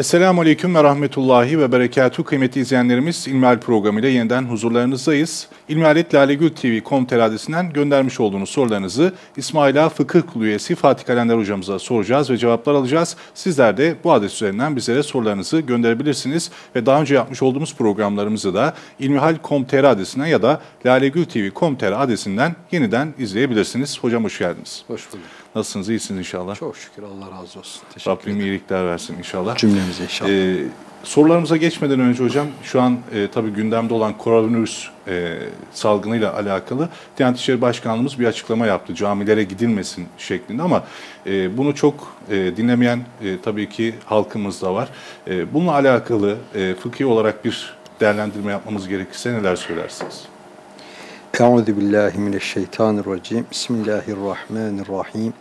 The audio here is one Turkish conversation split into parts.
Esselamu Aleyküm ve Rahmetullahi ve Berekatuhu kıymetli izleyenlerimiz İlmihal programıyla yeniden huzurlarınızdayız. İlmihaletlalegültv.com.tr adresinden göndermiş olduğunuz sorularınızı İsmaila Fıkıh Kulu üyesi Fatih Kalender hocamıza soracağız ve cevaplar alacağız. Sizler de bu adres üzerinden bizlere sorularınızı gönderebilirsiniz ve daha önce yapmış olduğumuz programlarımızı da ilmihal.com.tr adresinden ya da lalegültv.com.tr adresinden yeniden izleyebilirsiniz. Hocam hoş geldiniz. Hoş bulduk. Nasılsınız? İyisiniz inşallah. Çok şükür Allah razı olsun. Teşekkür Rabbim ederim. iyilikler versin inşallah. Cümlemize inşallah. Ee, sorularımıza geçmeden önce hocam şu an e, tabii gündemde olan koronavirüs e, salgınıyla alakalı Diyanet İşleri Başkanlığımız bir açıklama yaptı. Camilere gidilmesin şeklinde ama e, bunu çok e, dinlemeyen e, tabii ki halkımız da var. E, bununla alakalı e, fıkhi olarak bir değerlendirme yapmamız gerekirse neler söylersiniz? Euzu billahi mineşşeytanirracim. Bismillahirrahmanirrahim.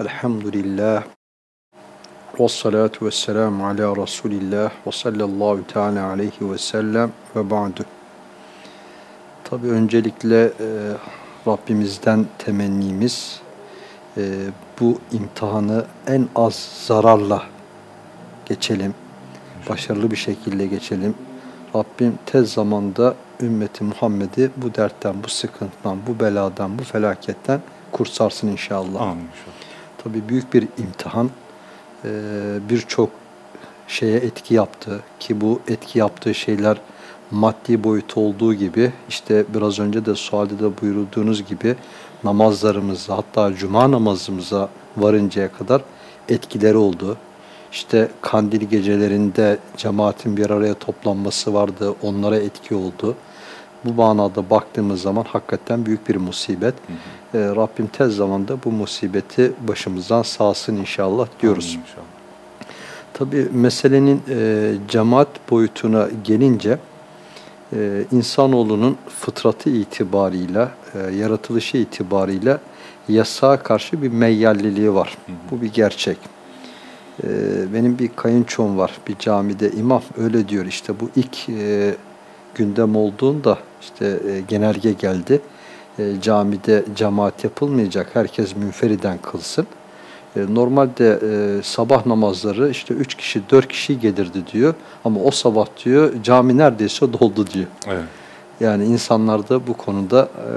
Elhamdülillah. Ve salatu ve selamu ala Resulillah ve sallallahu teala aleyhi ve sellem ve ba'du. Tabi öncelikle e, Rabbimizden temennimiz e, bu imtihanı en az zararla geçelim. Başarılı bir şekilde geçelim. Rabbim tez zamanda ümmeti Muhammed'i bu dertten, bu sıkıntıdan, bu beladan, bu felaketten kurtarsın inşallah. Amin inşallah. Tabii büyük bir imtihan. Ee, Birçok şeye etki yaptı ki bu etki yaptığı şeyler maddi boyutu olduğu gibi işte biraz önce de sualde de buyurduğunuz gibi namazlarımıza hatta cuma namazımıza varıncaya kadar etkileri oldu. İşte kandil gecelerinde cemaatin bir araya toplanması vardı, onlara etki oldu. Bu manada baktığımız zaman hakikaten büyük bir musibet. Ee, Rabbim tez zamanda bu musibeti başımızdan sağsın inşallah diyoruz. Amin inşallah. Tabi meselenin e, cemaat boyutuna gelince e, insanoğlunun fıtratı itibarıyla, e, yaratılışı itibarıyla yasağa karşı bir meyyalliliği var. Bu bir gerçek. E, benim bir kayınçom var bir camide imam öyle diyor işte bu ilk e, gündem olduğunda işte e, genelge geldi. E, camide cemaat yapılmayacak herkes münferiden kılsın. E, Normalde e, sabah namazları işte üç kişi, dört kişi gelirdi diyor. Ama o sabah diyor cami neredeyse doldu diyor. Evet. Yani insanlarda bu konuda e,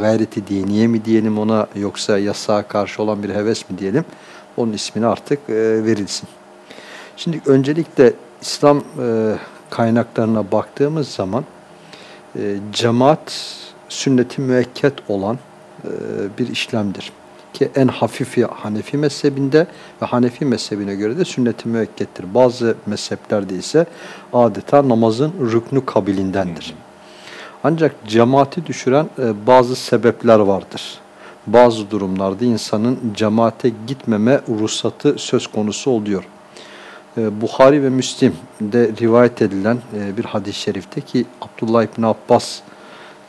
gayreti diniye mi diyelim ona yoksa yasağa karşı olan bir heves mi diyelim onun ismini artık e, verilsin. Şimdi öncelikle İslam e, kaynaklarına baktığımız zaman e, cemaat sünneti müekket olan e, bir işlemdir. Ki en hafifi Hanefi mezhebinde ve Hanefi mezhebine göre de sünnet-i müekkettir. Bazı mezheplerde ise adeta namazın rüknü kabilindendir. Ancak cemaati düşüren e, bazı sebepler vardır. Bazı durumlarda insanın cemaate gitmeme ruhsatı söz konusu oluyor. E, Bukhari ve Müslim'de rivayet edilen e, bir hadis-i şerifte ki Abdullah İbni Abbas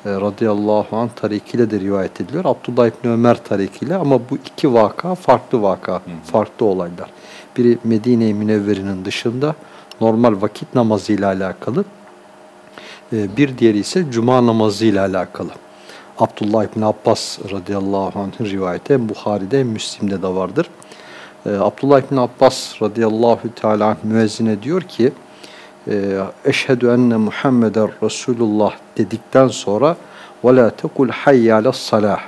e, radıyallahu anh tarikiyle de rivayet ediliyor. Abdullah İbni Ömer tarikiyle ama bu iki vaka farklı vaka, farklı olaylar. Biri Medine-i Münevveri'nin dışında normal vakit namazıyla alakalı. E, Bir diğeri ise cuma namazıyla alakalı. Abdullah İbni Abbas radıyallahu anh'ın rivayeti hem Müslim'de de vardır. E, Abdullah İbni Abbas radıyallahu teala müezzine diyor ki e, eşhedü enne Muhammeden Resulullah dedikten sonra ve la tekul hayye alas salah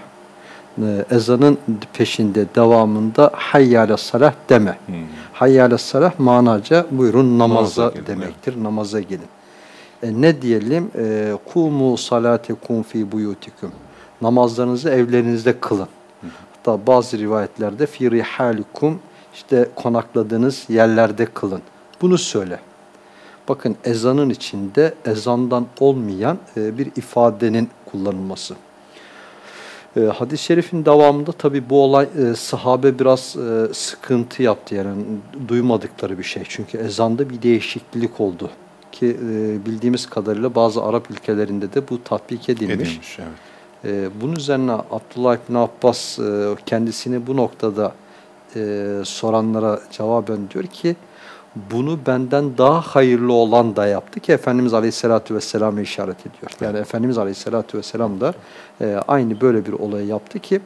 E, ezanın peşinde devamında hayye alas salah deme. Hmm. Hayye alas salah manaca buyurun namaza, Namaza gelin, demektir. Namaza gelin. E, ne diyelim? E, Kumu salatekum fi buyutikum. Namazlarınızı evlerinizde kılın. Hatta bazı rivayetlerde fi rihalikum işte konakladığınız yerlerde kılın. Bunu söyle. Bakın ezanın içinde ezandan olmayan e, bir ifadenin kullanılması. E, Hadis-i şerifin devamında tabi bu olay e, sahabe biraz e, sıkıntı yaptı yani duymadıkları bir şey. Çünkü ezanda bir değişiklik oldu. Ki e, bildiğimiz kadarıyla bazı Arap ülkelerinde de bu tatbik edilmiş. Edilmiş, evet. E, bunun üzerine Abdullah İbni Abbas e, kendisini bu noktada e, soranlara cevaben diyor ki bunu benden daha hayırlı olan da yaptı ki Efendimiz Aleyhisselatü Vesselam'a işaret ediyor. Yani Efendimiz Aleyhisselatü Vesselam da e, aynı böyle bir olayı yaptı ki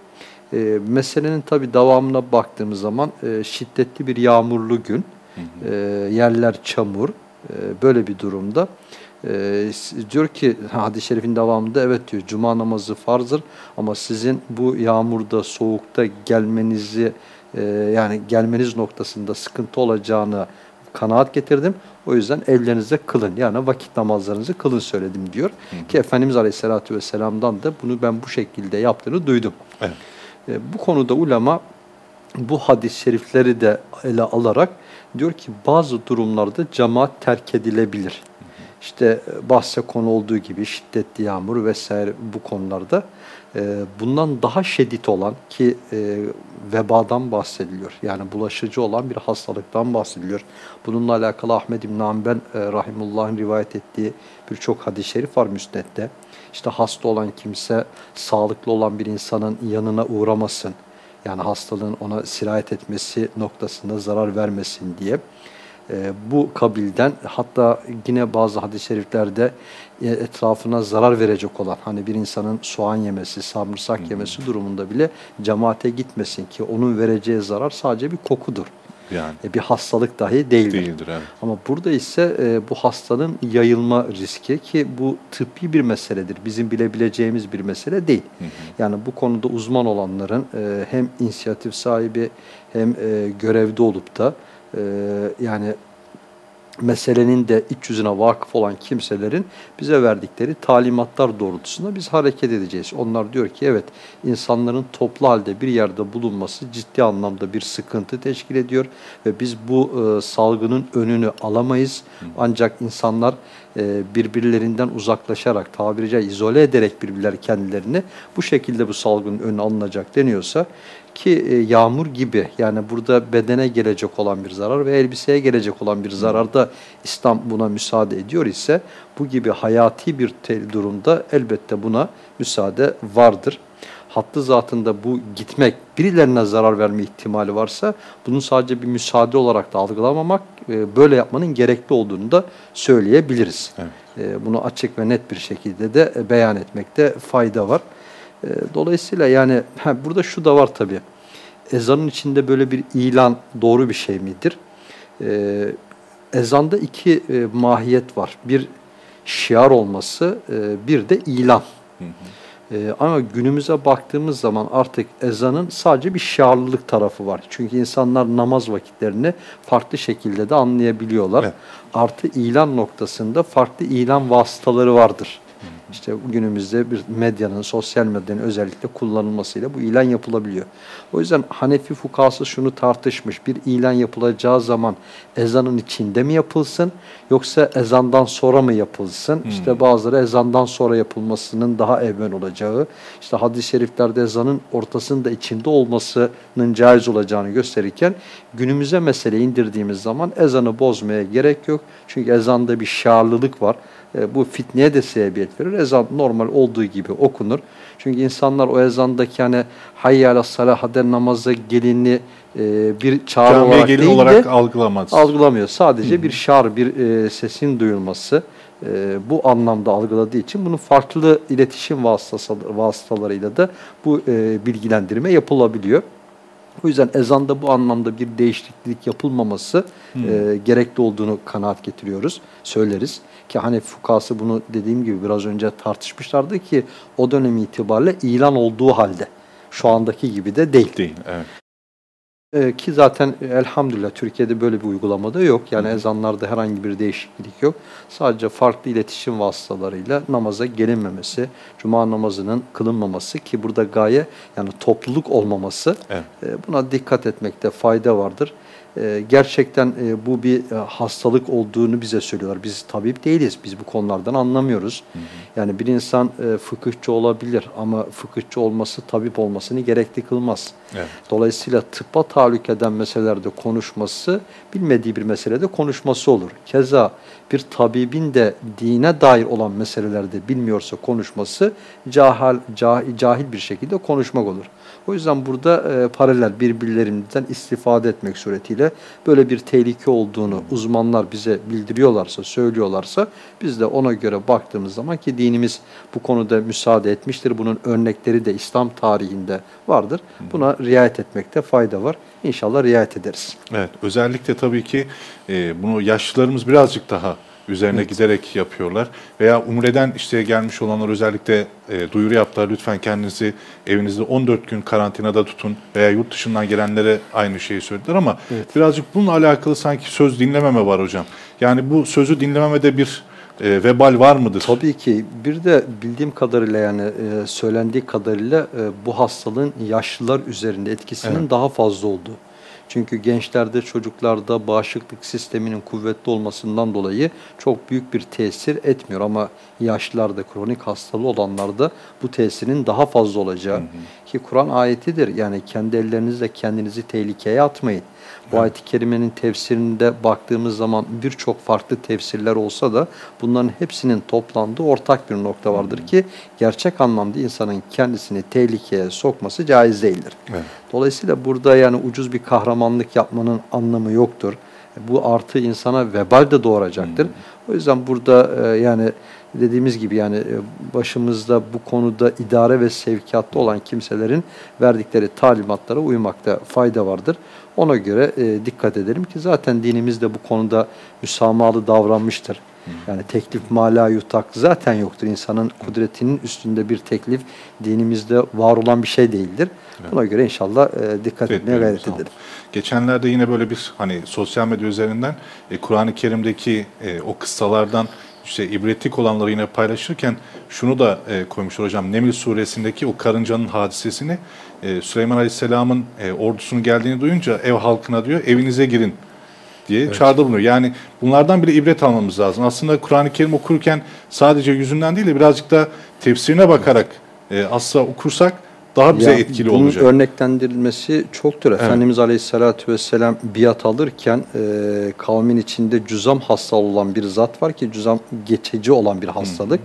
meselenin tabi devamına baktığımız zaman şiddetli bir yağmurlu gün hı hı. Yerler çamur. Böyle bir durumda e, diyor ki hadis-i şerifin devamında evet diyor cuma namazı farzdır ama sizin bu yağmurda soğukta gelmenizi e, yani gelmeniz noktasında sıkıntı olacağını kanaat getirdim. O yüzden evlerinizde kılın. Yani vakit namazlarınızı kılın söyledim diyor. Hı hı. Ki Efendimiz Aleyhisselatü Vesselam'dan da bunu ben bu şekilde yaptığını duydum. Evet. E, bu konuda ulema bu hadis-i şerifleri de ele alarak diyor ki bazı durumlarda cemaat terk edilebilir. İşte bahse konu olduğu gibi şiddetli yağmur vesaire bu konularda e, bundan daha şiddet olan ki e, vebadan bahsediliyor. Yani bulaşıcı olan bir hastalıktan bahsediliyor. Bununla alakalı Ahmed İbn Hanbel e, Rahimullah'ın rivayet ettiği birçok hadis-i şerif var müsnette. İşte hasta olan kimse sağlıklı olan bir insanın yanına uğramasın. Yani hastalığın ona sirayet etmesi noktasında zarar vermesin diye e, bu kabilden hatta yine bazı hadis-i şeriflerde e, etrafına zarar verecek olan hani bir insanın soğan yemesi, sarımsak hmm. yemesi durumunda bile cemaate gitmesin ki onun vereceği zarar sadece bir kokudur. Yani. E, bir hastalık dahi değildir. değildir evet. Ama burada ise e, bu hastalığın yayılma riski ki bu tıbbi bir meseledir. Bizim bilebileceğimiz bir mesele değil. Hı hı. Yani bu konuda uzman olanların e, hem inisiyatif sahibi hem e, görevde olup da e, yani meselenin de iç yüzüne vakıf olan kimselerin bize verdikleri talimatlar doğrultusunda biz hareket edeceğiz. Onlar diyor ki evet insanların toplu halde bir yerde bulunması ciddi anlamda bir sıkıntı teşkil ediyor ve biz bu e, salgının önünü alamayız. Ancak insanlar e, birbirlerinden uzaklaşarak tabiri caizse izole ederek birbirleri kendilerini bu şekilde bu salgının önü alınacak deniyorsa ki e, yağmur gibi yani burada bedene gelecek olan bir zarar ve elbiseye gelecek olan bir zararda İslam buna müsaade ediyor ise bu gibi hayati bir durumda elbette buna müsaade vardır. Hattı zatında bu gitmek birilerine zarar verme ihtimali varsa bunun sadece bir müsaade olarak da algılamamak e, böyle yapmanın gerekli olduğunu da söyleyebiliriz. Evet. E, bunu açık ve net bir şekilde de beyan etmekte fayda var. E, dolayısıyla yani ha, burada şu da var tabii. Ezanın içinde böyle bir ilan doğru bir şey midir? Ee, ezanda iki e, mahiyet var. Bir şiar olması, e, bir de ilan. Hı hı. E, ama günümüze baktığımız zaman artık ezanın sadece bir şiarlılık tarafı var. Çünkü insanlar namaz vakitlerini farklı şekilde de anlayabiliyorlar. Evet. Artı ilan noktasında farklı ilan vasıtaları vardır. İşte günümüzde bir medyanın, sosyal medyanın özellikle kullanılmasıyla bu ilan yapılabiliyor. O yüzden Hanefi fukası şunu tartışmış. Bir ilan yapılacağı zaman ezanın içinde mi yapılsın yoksa ezandan sonra mı yapılsın? Hmm. İşte bazıları ezandan sonra yapılmasının daha evvel olacağı, işte hadis-i şeriflerde ezanın ortasında içinde olmasının caiz olacağını gösterirken günümüze mesele indirdiğimiz zaman ezanı bozmaya gerek yok. Çünkü ezanda bir şiarlılık var. E, bu fitneye de sebebiyet verir. Ezan normal olduğu gibi okunur. Çünkü insanlar o ezandaki hani hayy ala salah hadi namaza gelini e, bir çağrı Camiye olarak değil olarak de algılamaz. algılamıyor. Sadece Hı. bir şar, bir e, sesin duyulması e, bu anlamda algıladığı için bunun farklı iletişim vasıtası, vasıtalarıyla da bu e, bilgilendirme yapılabiliyor. O yüzden ezanda bu anlamda bir değişiklik yapılmaması hmm. e, gerekli olduğunu kanaat getiriyoruz, söyleriz. Ki hani fukası bunu dediğim gibi biraz önce tartışmışlardı ki o dönem itibariyle ilan olduğu halde. Şu andaki gibi de değil. Değil, evet. Ee, ki zaten elhamdülillah Türkiye'de böyle bir uygulamada yok. Yani Hı. ezanlarda herhangi bir değişiklik yok. Sadece farklı iletişim vasıtalarıyla namaza gelinmemesi, cuma namazının kılınmaması ki burada gaye yani topluluk olmaması. Evet. E, buna dikkat etmekte fayda vardır. Ee, gerçekten e, bu bir e, hastalık olduğunu bize söylüyorlar. Biz tabip değiliz. Biz bu konulardan anlamıyoruz. Hı hı. Yani bir insan e, fıkıhçı olabilir ama fıkıhçı olması tabip olmasını gerekli kılmaz. Evet. Dolayısıyla tıbba tahallük eden meselelerde konuşması bilmediği bir meselede konuşması olur. Keza bir tabibin de dine dair olan meselelerde bilmiyorsa konuşması cahil, cahil, cahil bir şekilde konuşmak olur. O yüzden burada e, paralel birbirlerinden istifade etmek suretiyle böyle bir tehlike olduğunu uzmanlar bize bildiriyorlarsa, söylüyorlarsa biz de ona göre baktığımız zaman ki dinimiz bu konuda müsaade etmiştir. Bunun örnekleri de İslam tarihinde vardır. Buna riayet etmekte fayda var. İnşallah riayet ederiz. Evet, özellikle tabii ki e, bunu yaşlılarımız birazcık daha üzerine evet. giderek yapıyorlar. Veya Umre'den işte gelmiş olanlar özellikle e, duyuru yaptılar. Lütfen kendinizi evinizde 14 gün karantinada tutun veya yurt dışından gelenlere aynı şeyi söylediler ama evet. birazcık bununla alakalı sanki söz dinlememe var hocam. Yani bu sözü dinlememede bir e, vebal var mıdır? Tabii ki. Bir de bildiğim kadarıyla yani e, söylendiği kadarıyla e, bu hastalığın yaşlılar üzerinde etkisinin evet. daha fazla olduğu. Çünkü gençlerde, çocuklarda bağışıklık sisteminin kuvvetli olmasından dolayı çok büyük bir tesir etmiyor. Ama yaşlılarda, kronik hastalığı olanlarda bu tesirin daha fazla olacağı. Hı hı. Ki Kur'an ayetidir. Yani kendi ellerinizle kendinizi tehlikeye atmayın. Bu ayet-i kerimenin tefsirinde baktığımız zaman birçok farklı tefsirler olsa da bunların hepsinin toplandığı ortak bir nokta vardır ki gerçek anlamda insanın kendisini tehlikeye sokması caiz değildir. Evet. Dolayısıyla burada yani ucuz bir kahramanlık yapmanın anlamı yoktur. Bu artı insana vebal de doğuracaktır. O yüzden burada e, yani dediğimiz gibi yani e, başımızda bu konuda idare ve sevkiyatta olan kimselerin verdikleri talimatlara uymakta fayda vardır. Ona göre e, dikkat edelim ki zaten dinimiz de bu konuda müsamahalı davranmıştır. Yani teklif mala yutak zaten yoktur. İnsanın kudretinin üstünde bir teklif dinimizde var olan bir şey değildir. Buna göre inşallah e, dikkat evet, etmeye gayret edelim. Geçenlerde yine böyle bir hani sosyal medya üzerinden e, Kur'an-ı Kerim'deki e, o kıssalardan işte ibretlik olanları yine paylaşırken şunu da e, koymuşlar hocam. Neml suresindeki o karıncanın hadisesini e, Süleyman Aleyhisselam'ın e, ordusunun geldiğini duyunca ev halkına diyor evinize girin diye evet. çağrıda bulunuyor. Yani bunlardan bile ibret almamız lazım. Aslında Kur'an-ı Kerim okurken sadece yüzünden değil de birazcık da tefsirine bakarak e, asla okursak daha bize ya, etkili bunun olacak. Bunun örneklendirilmesi çoktur. Evet. Efendimiz Aleyhisselatü Vesselam biat alırken e, kavmin içinde cüzam hastalığı olan bir zat var ki cüzam geçici olan bir hastalık. Hı.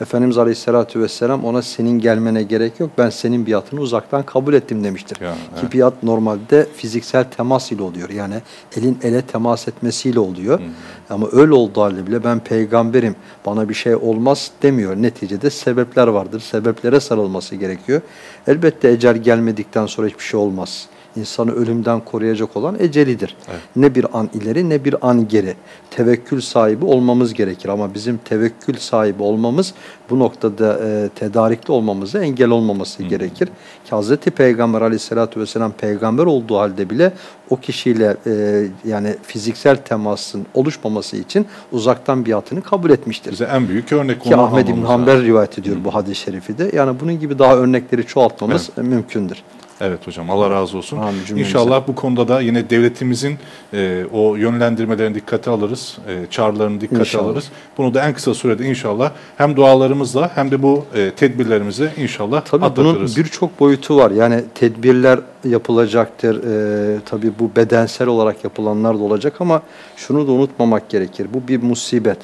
Efendimiz Aleyhisselatü Vesselam ona senin gelmene gerek yok ben senin biatını uzaktan kabul ettim demiştir. Ya, evet. Ki biat normalde fiziksel temas ile oluyor. Yani elin ele temas etmesiyle oluyor. Hı. Ama öyle olduğu halde bile ben peygamberim bana bir şey olmaz demiyor. Neticede sebepler vardır. Sebeplere sarılması gerekiyor. Elbette ecel gelmedikten sonra hiçbir şey olmaz insanı ölümden koruyacak olan ecelidir. Evet. Ne bir an ileri ne bir an geri. Tevekkül sahibi olmamız gerekir ama bizim tevekkül sahibi olmamız bu noktada e, tedarikli olmamıza engel olmaması Hı. gerekir. Ki Hz. Peygamber aleyhissalatü vesselam peygamber olduğu halde bile o kişiyle e, yani fiziksel temasın oluşmaması için uzaktan biatını kabul etmiştir. Bize en büyük örnek Ki Ahmed İbn Hanbel rivayet ediyor Hı. bu hadis-i şerifi de. Yani bunun gibi daha örnekleri çoğaltmamız evet. mümkündür. Evet hocam Allah razı olsun. Amin, İnşallah bu konuda da yine devletimizin e, o yönlendirmelerini dikkate alırız, e, çağrılarını dikkate inşallah. alırız. Bunu da en kısa sürede inşallah hem dualarımızla hem de bu e, tedbirlerimizi inşallah tabii atlatırız. Bunun birçok boyutu var. Yani tedbirler yapılacaktır. E, tabii bu bedensel olarak yapılanlar da olacak ama şunu da unutmamak gerekir. Bu bir musibet.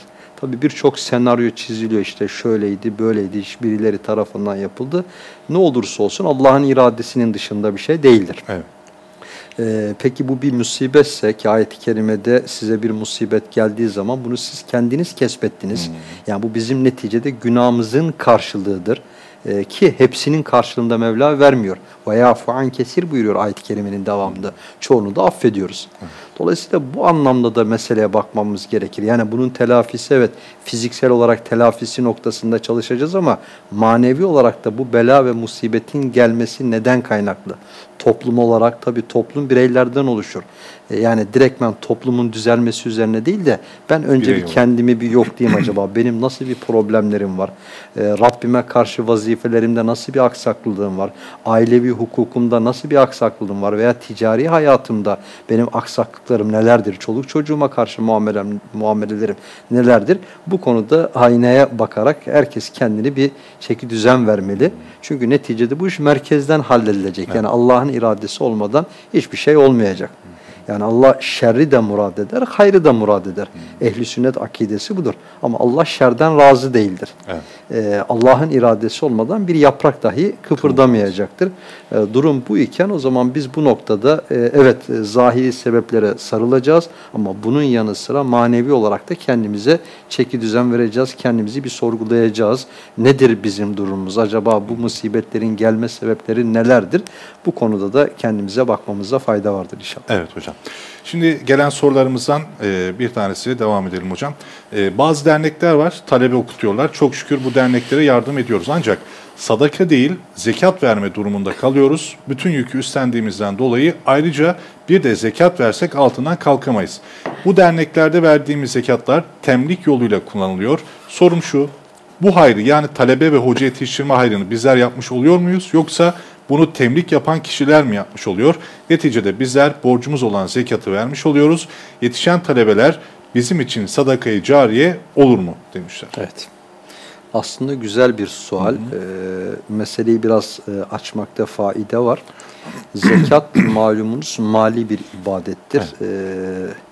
Tabii birçok senaryo çiziliyor işte şöyleydi, böyleydi, birileri tarafından yapıldı. Ne olursa olsun Allah'ın iradesinin dışında bir şey değildir. Evet. Ee, peki bu bir musibetse ki ayet-i kerimede size bir musibet geldiği zaman bunu siz kendiniz kesbettiniz. Hmm. Yani bu bizim neticede günahımızın karşılığıdır. Ee, ki hepsinin karşılığında Mevla vermiyor. Ve yafu an kesir buyuruyor ayet-i kerimenin devamında. Çoğunu da affediyoruz. Dolayısıyla bu anlamda da meseleye bakmamız gerekir. Yani bunun telafisi evet fiziksel olarak telafisi noktasında çalışacağız ama manevi olarak da bu bela ve musibetin gelmesi neden kaynaklı? Toplum olarak tabii toplum bireylerden oluşur. E, yani direktmen toplumun düzelmesi üzerine değil de ben önce Birey bir kendimi bir yok diyeyim acaba. Benim nasıl bir problemlerim var? E, Rabbime karşı vazifelerimde nasıl bir aksaklılığım var? Ailevi hukukumda nasıl bir aksaklılığım var? Veya ticari hayatımda benim aksaklıklarım nelerdir? Çoluk çocuğuma karşı muamelem, muamelelerim nelerdir? Bu konuda aynaya bakarak herkes kendini bir çeki düzen vermeli. Çünkü neticede bu iş merkezden halledilecek. Yani Allah'ın iradesi olmadan hiçbir şey olmayacak. Yani Allah şerri de murad eder, hayrı da murad eder. Hmm. Ehli sünnet akidesi budur. Ama Allah şerden razı değildir. Evet. Ee, Allah'ın iradesi olmadan bir yaprak dahi kıpırdamayacaktır. Ee, durum bu iken o zaman biz bu noktada e, evet e, zahiri sebeplere sarılacağız ama bunun yanı sıra manevi olarak da kendimize çeki düzen vereceğiz. Kendimizi bir sorgulayacağız. Nedir bizim durumumuz? Acaba bu musibetlerin gelme sebepleri nelerdir? Bu konuda da kendimize bakmamıza fayda vardır inşallah. Evet hocam. Şimdi gelen sorularımızdan e, bir tanesiyle devam edelim hocam. E, bazı dernekler var, talebe okutuyorlar. Çok şükür bu derneklere yardım ediyoruz. Ancak sadaka değil, zekat verme durumunda kalıyoruz. Bütün yükü üstlendiğimizden dolayı ayrıca bir de zekat versek altından kalkamayız. Bu derneklerde verdiğimiz zekatlar temlik yoluyla kullanılıyor. Sorum şu, bu hayrı yani talebe ve hoca yetiştirme hayrını bizler yapmış oluyor muyuz? Yoksa bunu temlik yapan kişiler mi yapmış oluyor? Neticede bizler borcumuz olan zekatı vermiş oluyoruz. Yetişen talebeler bizim için sadakayı cariye olur mu demişler. Evet. Aslında güzel bir sual. Hı hı. E, meseleyi biraz e, açmakta faide var. Zekat malumunuz mali bir ibadettir. Evet.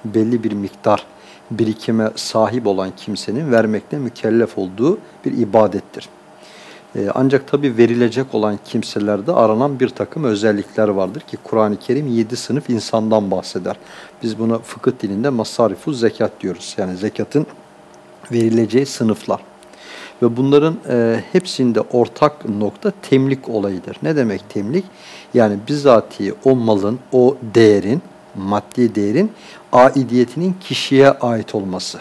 E, belli bir miktar birikime sahip olan kimsenin vermekle mükellef olduğu bir ibadettir. Ee, ancak tabi verilecek olan kimselerde aranan bir takım özellikler vardır ki Kur'an-ı Kerim yedi sınıf insandan bahseder. Biz buna fıkıh dilinde masarifu zekat diyoruz. Yani zekatın verileceği sınıflar. Ve bunların e, hepsinde ortak nokta temlik olayıdır. Ne demek temlik? Yani bizatihi o malın, o değerin, maddi değerin aidiyetinin kişiye ait olması.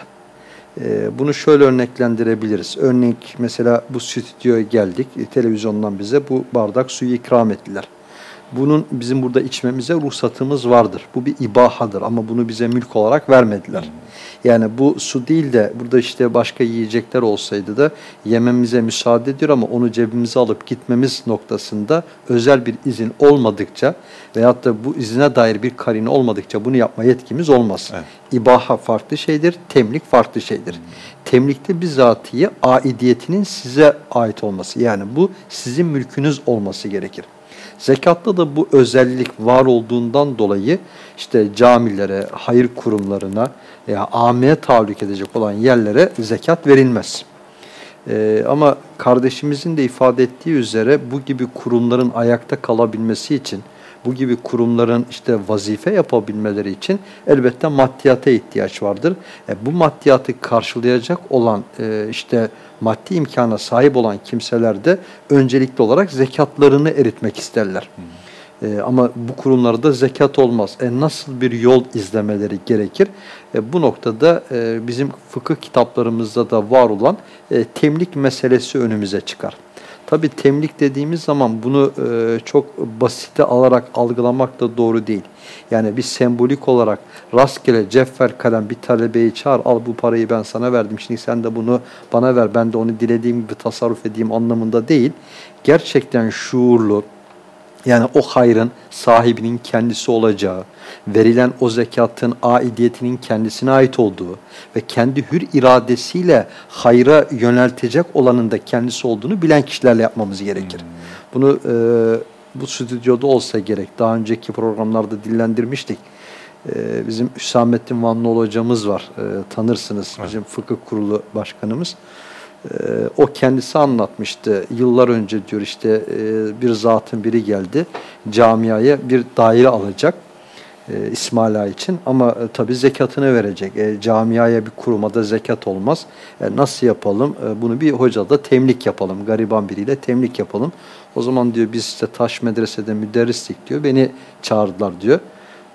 Ee, bunu şöyle örneklendirebiliriz. Örnek mesela bu stüdyoya geldik. E, televizyondan bize bu bardak suyu ikram ettiler. Bunun bizim burada içmemize ruhsatımız vardır. Bu bir ibahadır ama bunu bize mülk olarak vermediler. Yani bu su değil de burada işte başka yiyecekler olsaydı da yememize müsaade ediyor ama onu cebimize alıp gitmemiz noktasında özel bir izin olmadıkça veyahut da bu izine dair bir karine olmadıkça bunu yapma yetkimiz olmaz. Evet. İbaha farklı şeydir, temlik farklı şeydir. Hmm. Temlikte bizatihi aidiyetinin size ait olması yani bu sizin mülkünüz olması gerekir. Zekatta da bu özellik var olduğundan dolayı işte camilere, hayır kurumlarına veya ameye tahallük edecek olan yerlere zekat verilmez. Ee, ama kardeşimizin de ifade ettiği üzere bu gibi kurumların ayakta kalabilmesi için bu gibi kurumların işte vazife yapabilmeleri için elbette maddiyata ihtiyaç vardır. E, bu maddiyatı karşılayacak olan e, işte maddi imkana sahip olan kimseler de öncelikli olarak zekatlarını eritmek isterler. E, ama bu kurumlarda zekat olmaz. E, nasıl bir yol izlemeleri gerekir? E, bu noktada e, bizim fıkıh kitaplarımızda da var olan e, temlik meselesi önümüze çıkar. Tabi temlik dediğimiz zaman bunu e, çok basite alarak algılamak da doğru değil. Yani bir sembolik olarak rastgele ceffer kalem bir talebeyi çağır al bu parayı ben sana verdim şimdi sen de bunu bana ver ben de onu dilediğim gibi tasarruf edeyim anlamında değil. Gerçekten şuurlu, yani o hayrın sahibinin kendisi olacağı, verilen o zekatın aidiyetinin kendisine ait olduğu ve kendi hür iradesiyle hayra yöneltecek olanın da kendisi olduğunu bilen kişilerle yapmamız gerekir. Hmm. Bunu e, bu stüdyoda olsa gerek. Daha önceki programlarda dillendirmiştik. E, bizim Hüsamettin Vanlıoğlu hocamız var. E, tanırsınız. Evet. Bizim fıkıh kurulu başkanımız. Ee, o kendisi anlatmıştı. Yıllar önce diyor işte e, bir zatın biri geldi camiaya bir daire alacak e, İsmaila için ama e, tabi zekatını verecek. E, camiaya bir kurumada zekat olmaz. E, nasıl yapalım? E, bunu bir hocada temlik yapalım. Gariban biriyle temlik yapalım. O zaman diyor biz işte taş medresede müderrislik diyor. Beni çağırdılar diyor.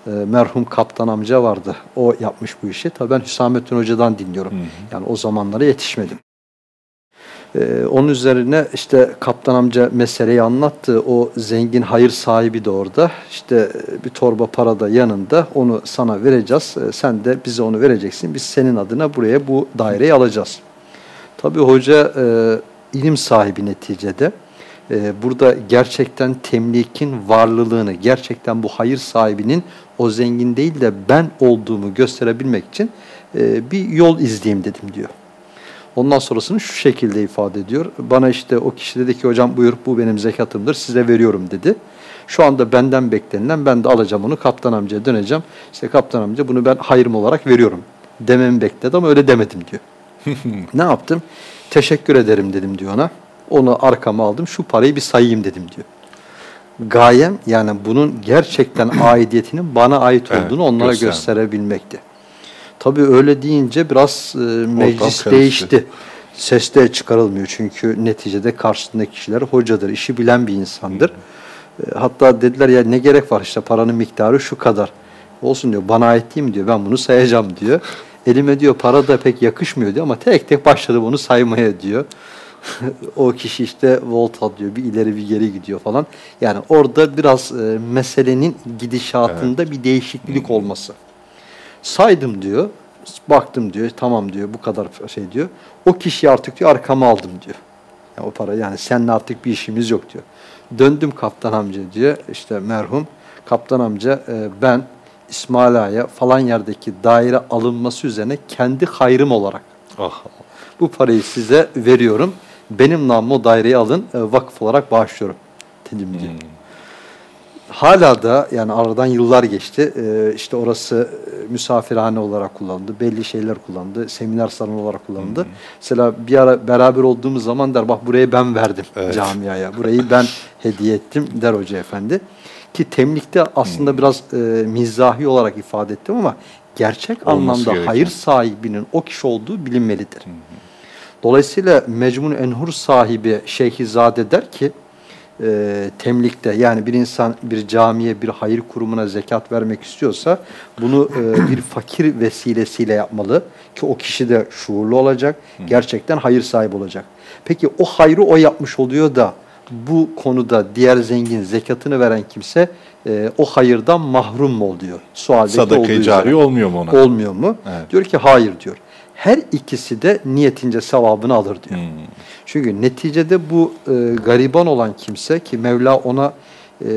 Merhum kaptan amca vardı. O yapmış bu işi. Tabii ben Hüsamettin Hoca'dan dinliyorum. Hı hı. Yani o zamanlara yetişmedim. Ee, onun üzerine işte kaptan amca meseleyi anlattı. O zengin hayır sahibi de orada. İşte bir torba para da yanında. Onu sana vereceğiz. Ee, sen de bize onu vereceksin. Biz senin adına buraya bu daireyi alacağız. Tabii hoca e, ilim sahibi neticede. E, burada gerçekten temlikin varlılığını, gerçekten bu hayır sahibinin o zengin değil de ben olduğumu gösterebilmek için e, bir yol izleyeyim dedim diyor. Ondan sonrasını şu şekilde ifade ediyor. Bana işte o kişi dedi ki hocam buyur bu benim zekatımdır size veriyorum dedi. Şu anda benden beklenilen ben de alacağım onu kaptan amcaya döneceğim. İşte kaptan amca bunu ben hayrım olarak veriyorum dememi bekledi ama öyle demedim diyor. ne yaptım? Teşekkür ederim dedim diyor ona. Onu arkama aldım şu parayı bir sayayım dedim diyor. Gayem yani bunun gerçekten aidiyetinin bana ait Evet, olduğunu onlara gösterme. gösterebilmekti. Tabii öyle deyince biraz e, meclis değişti. Ses de çıkarılmıyor çünkü neticede karşısındaki kişiler hocadır, işi bilen bir insandır. E, Hatta dediler ya ne gerek var işte paranın miktarı şu kadar. Olsun diyor bana ait değil mi diyor ben bunu sayacağım diyor. Elime diyor para da pek yakışmıyor diyor ama tek tek başladı bunu saymaya diyor. o kişi işte volt atıyor bir ileri bir geri gidiyor falan. Yani orada biraz e, meselenin gidişatında bir değişiklik olması. Saydım diyor. Baktım diyor. Tamam diyor. Bu kadar şey diyor. O kişiyi artık diyor arkama aldım diyor. Yani o para yani seninle artık bir işimiz yok diyor. Döndüm kaptan amca diyor. işte merhum kaptan amca e, ben İsmail Ağa'ya falan yerdeki daire alınması üzerine kendi hayrım olarak Ah. bu parayı size veriyorum. Benim namıma o daireyi alın e, vakıf olarak bağışlıyorum dedim diyor. Hala da yani aradan yıllar geçti. Ee, işte orası e, misafirhane olarak kullanıldı. Belli şeyler kullandı. Seminer salonu olarak kullanıldı. Mesela bir ara beraber olduğumuz zaman der bak burayı ben verdim Evet. camiaya. Burayı ben hediye ettim der hoca efendi. Ki temlikte aslında biraz e, mizahi olarak ifade ettim ama gerçek Olması anlamda gereken. hayır sahibinin o kişi olduğu bilinmelidir. Dolayısıyla Mecmun Enhur sahibi Şeyhizade der ki e, temlikte yani bir insan bir camiye bir hayır kurumuna zekat vermek istiyorsa bunu e, bir fakir vesilesiyle yapmalı ki o kişi de şuurlu olacak gerçekten hayır sahibi olacak. Peki o hayrı o yapmış oluyor da bu konuda diğer zengin zekatını veren kimse e, o hayırdan mahrum mu oluyor? Sualdeki Sadaka-i cari olmuyor mu ona? Olmuyor mu? Evet. Diyor ki hayır diyor. Her ikisi de niyetince sevabını alır diyor. Hmm. Çünkü neticede bu e, gariban olan kimse ki Mevla ona e,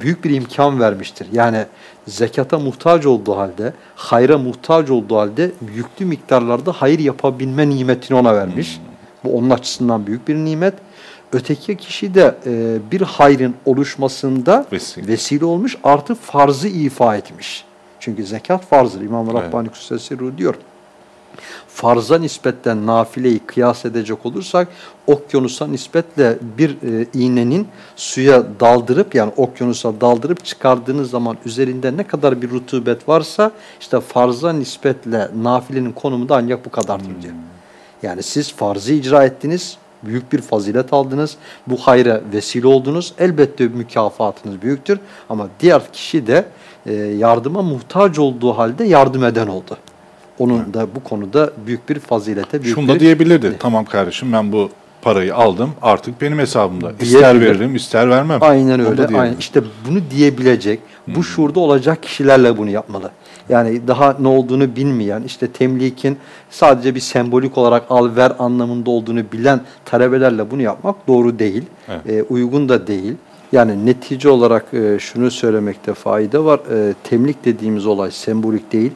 büyük bir imkan vermiştir. Yani zekata muhtaç olduğu halde, hayra muhtaç olduğu halde yüklü miktarlarda hayır yapabilme nimetini ona vermiş. Bu onun açısından büyük bir nimet. Öteki kişi de e, bir hayrın oluşmasında Vesile. vesile olmuş artı farzı ifa etmiş. Çünkü zekat farzdır. İmam Evet. Rabbani Kutsesi Ruh diyor farza nispetten nafileyi kıyas edecek olursak okyanusa nispetle bir e, iğnenin suya daldırıp yani okyanusa daldırıp çıkardığınız zaman üzerinde ne kadar bir rutubet varsa işte farza nispetle nafilenin konumu da ancak bu kadardır diyor. Yani siz farzı icra ettiniz, büyük bir fazilet aldınız, bu hayra vesile oldunuz. Elbette mükafatınız büyüktür ama diğer kişi de e, yardıma muhtaç olduğu halde yardım eden oldu. Onun da bu konuda büyük bir fazilete, büyük Şunu da bir diyebilirdi. Tamam kardeşim ben bu parayı aldım artık benim hesabımda. İster veririm ister vermem. Aynen Onu öyle. Aynen. İşte bunu diyebilecek, bu şuurda olacak kişilerle bunu yapmalı. Yani daha ne olduğunu bilmeyen, işte temlikin sadece bir sembolik olarak al ver anlamında olduğunu bilen talebelerle bunu yapmak doğru değil. Evet. Ee, uygun da değil. Yani netice olarak e, şunu söylemekte fayda var. E, temlik dediğimiz olay sembolik değil.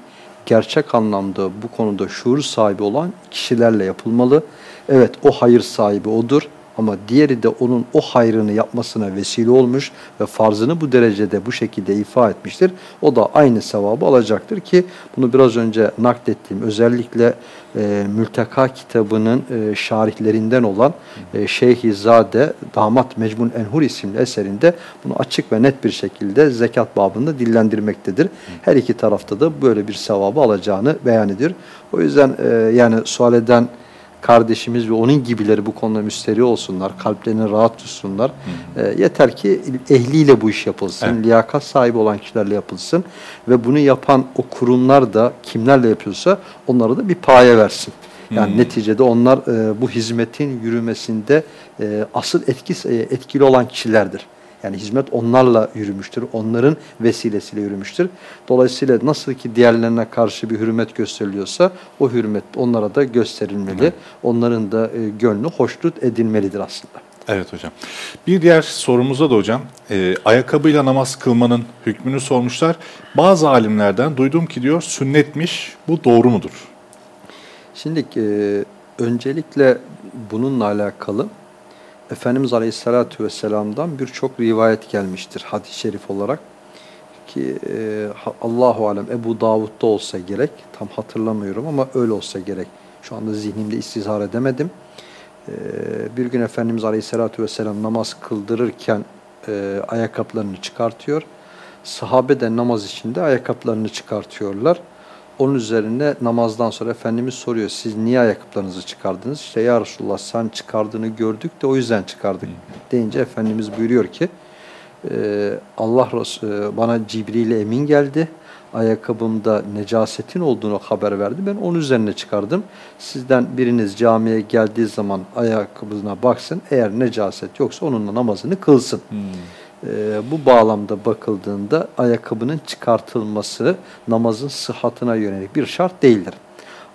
Gerçek anlamda bu konuda şuur sahibi olan kişilerle yapılmalı. Evet o hayır sahibi odur. Ama diğeri de onun o hayrını yapmasına vesile olmuş ve farzını bu derecede bu şekilde ifa etmiştir. O da aynı sevabı alacaktır ki bunu biraz önce naklettiğim özellikle e, Mülteka kitabının e, şarihlerinden olan e, Şeyhizade Damat Mecmun Enhur isimli eserinde bunu açık ve net bir şekilde zekat babında dillendirmektedir. Her iki tarafta da böyle bir sevabı alacağını beyan ediyor. O yüzden e, yani sual eden kardeşimiz ve onun gibileri bu konuda müsteri olsunlar, kalplerini rahat tutsunlar. E, yeter ki ehliyle bu iş yapılsın, Evet. liyakat sahibi olan kişilerle yapılsın ve bunu yapan o kurumlar da kimlerle yapıyorsa onlara da bir paye versin. Yani neticede onlar e, bu hizmetin yürümesinde e, asıl etkisi, e, etkili olan kişilerdir. Yani hizmet onlarla yürümüştür, onların vesilesiyle yürümüştür. Dolayısıyla nasıl ki diğerlerine karşı bir hürmet gösteriliyorsa o hürmet onlara da gösterilmeli. Onların da e, gönlü hoşnut edilmelidir aslında. Evet hocam. Bir diğer sorumuza da hocam, e, ayakkabıyla namaz kılmanın hükmünü sormuşlar. Bazı alimlerden duydum ki diyor sünnetmiş, bu doğru mudur? Şimdi e, öncelikle bununla alakalı Efendimiz Aleyhisselatü Vesselam'dan birçok rivayet gelmiştir hadis-i şerif olarak. Ki e, Allahu Alem Ebu Davud'da olsa gerek, tam hatırlamıyorum ama öyle olsa gerek. Şu anda zihnimde istizhar edemedim. E, bir gün Efendimiz Aleyhisselatü Vesselam namaz kıldırırken e, ayakkabılarını çıkartıyor. Sahabe de namaz içinde ayakkabılarını çıkartıyorlar. Onun üzerine namazdan sonra Efendimiz soruyor siz niye ayakkabılarınızı çıkardınız? İşte ya Resulullah sen çıkardığını gördük de o yüzden çıkardık deyince Efendimiz buyuruyor ki Allah bana Cibril emin geldi. Ayakkabımda necasetin olduğunu haber verdi. Ben onun üzerine çıkardım. Sizden biriniz camiye geldiği zaman ayakkabısına baksın. Eğer necaset yoksa onunla namazını kılsın. Hmm. E, bu bağlamda bakıldığında ayakkabının çıkartılması namazın sıhhatına yönelik bir şart değildir.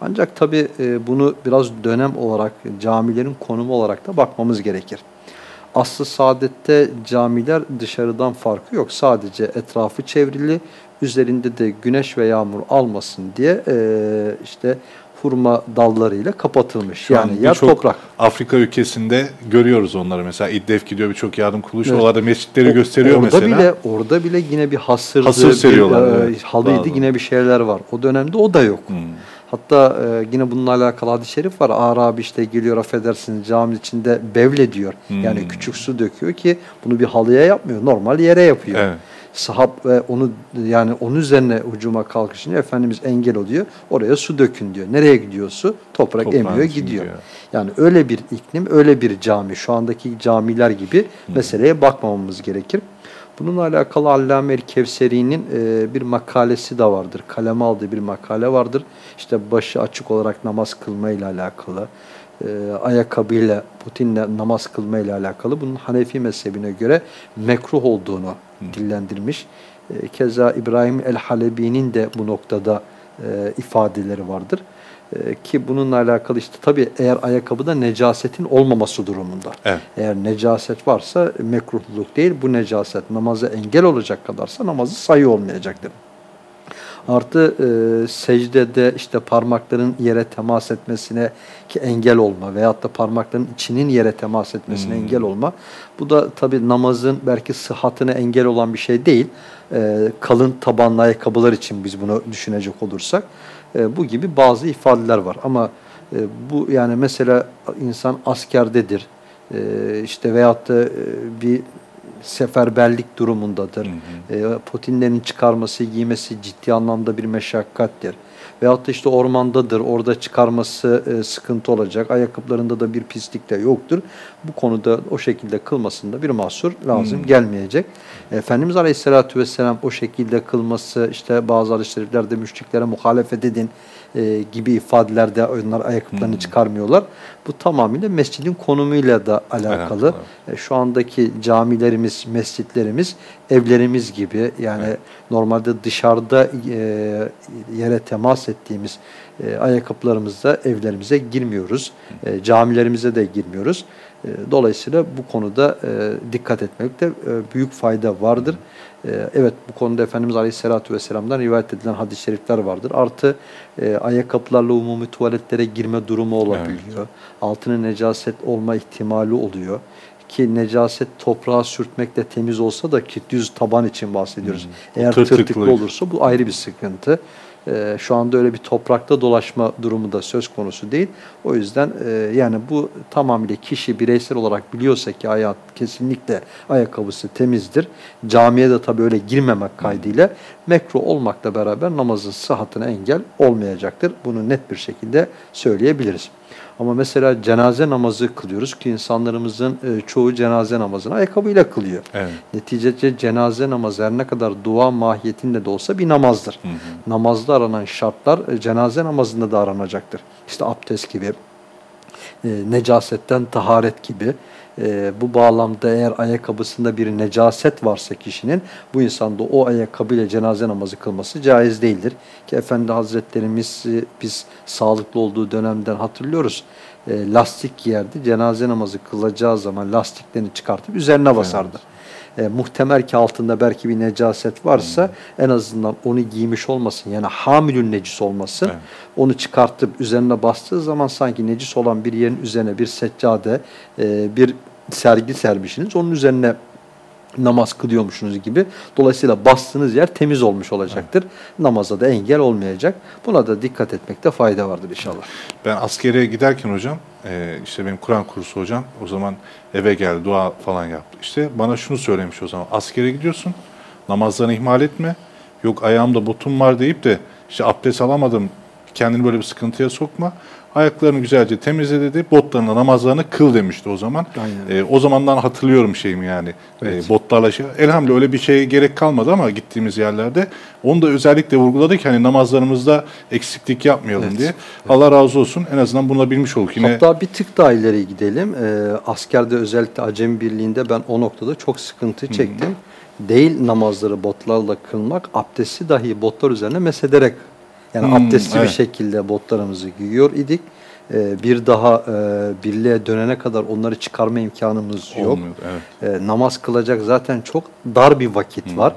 Ancak tabi e, bunu biraz dönem olarak camilerin konumu olarak da bakmamız gerekir. Aslı saadette camiler dışarıdan farkı yok. Sadece etrafı çevrili, üzerinde de güneş ve yağmur almasın diye e, işte hurma dallarıyla kapatılmış. Şu yani yer toprak. Afrika ülkesinde görüyoruz onları mesela İddef gidiyor birçok yardım kuruluşu evet. orada mescitleri o, gösteriyor orada mesela. Bile, orada bile yine bir hasırdı, hasır seriyorlar. Bir, e, evet, halıydı bazı. yine bir şeyler var. O dönemde o da yok. Hmm. Hatta e, yine bununla alakalı hadis-i şerif var. Arabi işte geliyor affedersiniz cami içinde bevle diyor. Hmm. Yani küçük su döküyor ki bunu bir halıya yapmıyor. Normal yere yapıyor. Evet sahab ve onu yani onun üzerine hücuma kalkışınca Efendimiz engel oluyor. Oraya su dökün diyor. Nereye gidiyor su? Toprak Toprağın emiyor gidiyor. Diyor. Yani öyle bir iklim, öyle bir cami. Şu andaki camiler gibi hmm. meseleye bakmamamız gerekir. Bununla alakalı Allame Kevseri'nin e, bir makalesi de vardır. Kaleme aldığı bir makale vardır. İşte başı açık olarak namaz kılma ile alakalı, e, ayakkabıyla, Putin'le namaz kılma ile alakalı bunun Hanefi mezhebine göre mekruh olduğunu dillendirmiş. E, keza İbrahim el-Halebi'nin de bu noktada e, ifadeleri vardır. E, ki bununla alakalı işte tabii eğer ayakkabıda necasetin olmaması durumunda. Evet. Eğer necaset varsa mekruhluluk değil bu necaset namaza engel olacak kadarsa namazı sayı olmayacaktır. Artı e, secdede işte parmakların yere temas etmesine ki engel olma veyahut da parmakların içinin yere temas etmesine hmm. engel olma. Bu da tabi namazın belki sıhhatine engel olan bir şey değil. E, kalın tabanlı ayakkabılar için biz bunu düşünecek olursak. E, bu gibi bazı ifadeler var ama e, bu yani mesela insan askerdedir. E, işte veyahut da e, bir seferberlik durumundadır. Hı hı. E, potinlerin çıkarması, giymesi ciddi anlamda bir meşakkattir. Veyahut da işte ormandadır, orada çıkarması e, sıkıntı olacak. Ayakkabılarında da bir pislik de yoktur. Bu konuda o şekilde kılmasında bir mahsur lazım hmm. gelmeyecek. Efendimiz Aleyhisselatü Vesselam o şekilde kılması, işte bazı hadis müşriklere muhalefet edin, e, gibi ifadelerde onlar ayakkabılarını hmm. çıkarmıyorlar. Bu tamamıyla mescidin konumuyla da alakalı. E, şu andaki camilerimiz, mescitlerimiz evlerimiz gibi yani evet. normalde dışarıda e, yere temas ettiğimiz e, ayakkabılarımızla evlerimize girmiyoruz. E, camilerimize de girmiyoruz. E, dolayısıyla bu konuda e, dikkat etmekte e, büyük fayda vardır. Ee, evet bu konuda Efendimiz Aleyhisselatü Vesselam'dan rivayet edilen hadis-i şerifler vardır. Artı e, ayakkabılarla umumi tuvaletlere girme durumu olabiliyor. Evet. Altının necaset olma ihtimali oluyor. Ki necaset toprağa sürtmekle temiz olsa da ki düz taban için bahsediyoruz. Hmm. Eğer tırtıklı olursa bu ayrı bir sıkıntı e, şu anda öyle bir toprakta dolaşma durumu da söz konusu değil. O yüzden e, yani bu tamamıyla kişi bireysel olarak biliyorsa ki hayat kesinlikle ayakkabısı temizdir. Camiye de tabii öyle girmemek kaydıyla mekruh olmakla beraber namazın sıhhatine engel olmayacaktır. Bunu net bir şekilde söyleyebiliriz. Ama mesela cenaze namazı kılıyoruz ki insanlarımızın e, çoğu cenaze namazını ayakkabıyla kılıyor. Evet. Neticede cenaze namazı her ne kadar dua mahiyetinde de olsa bir namazdır. Hı hı. Namazda aranan şartlar e, cenaze namazında da aranacaktır. İşte abdest gibi, e, necasetten taharet gibi. E, bu bağlamda eğer ayakkabısında bir necaset varsa kişinin bu insanda o ayakkabıyla cenaze namazı kılması caiz değildir. Ki Efendi Hazretlerimiz biz sağlıklı olduğu dönemden hatırlıyoruz. E, lastik giyerdi. Cenaze namazı kılacağı zaman lastiklerini çıkartıp üzerine basardı. Evet. E, muhtemel ki altında belki bir necaset varsa en azından onu giymiş olmasın. Yani hamilün necis olmasın. Evet. Onu çıkartıp üzerine bastığı zaman sanki necis olan bir yerin üzerine bir seccade, e, bir sergi sermişsiniz. Onun üzerine namaz kılıyormuşsunuz gibi. Dolayısıyla bastığınız yer temiz olmuş olacaktır. Namaza da engel olmayacak. Buna da dikkat etmekte fayda vardır inşallah. Ben askere giderken hocam, e, işte benim Kur'an kursu hocam o zaman eve geldi, dua falan yaptı. İşte bana şunu söylemiş o zaman, askere gidiyorsun, namazlarını ihmal etme, yok ayağımda botum var deyip de işte abdest alamadım, kendini böyle bir sıkıntıya sokma. Ayaklarını güzelce temizle dedi, botlarına namazlarını kıl demişti o zaman. Aynen. E, o zamandan hatırlıyorum şeyimi yani. Evet. E, botlarla şey. Elhamdülillah öyle bir şeye gerek kalmadı ama gittiğimiz yerlerde. Onu da özellikle vurguladık hani namazlarımızda eksiklik yapmayalım Evet. diye. Allah razı olsun. En azından bunu bilmiş olduk. Yine Hatta bir tık daha ileri gidelim. Ee, askerde özellikle Acemi Birliği'nde ben o noktada çok sıkıntı çektim. Değil namazları botlarla kılmak, abdesti dahi botlar üzerine mesederek yani Hmm, abdestli evet. bir şekilde botlarımızı giyiyor idik. Ee, bir daha e, birliğe dönene kadar onları çıkarma imkanımız yok. olmuyordu. Evet. E, namaz kılacak zaten çok dar bir vakit var.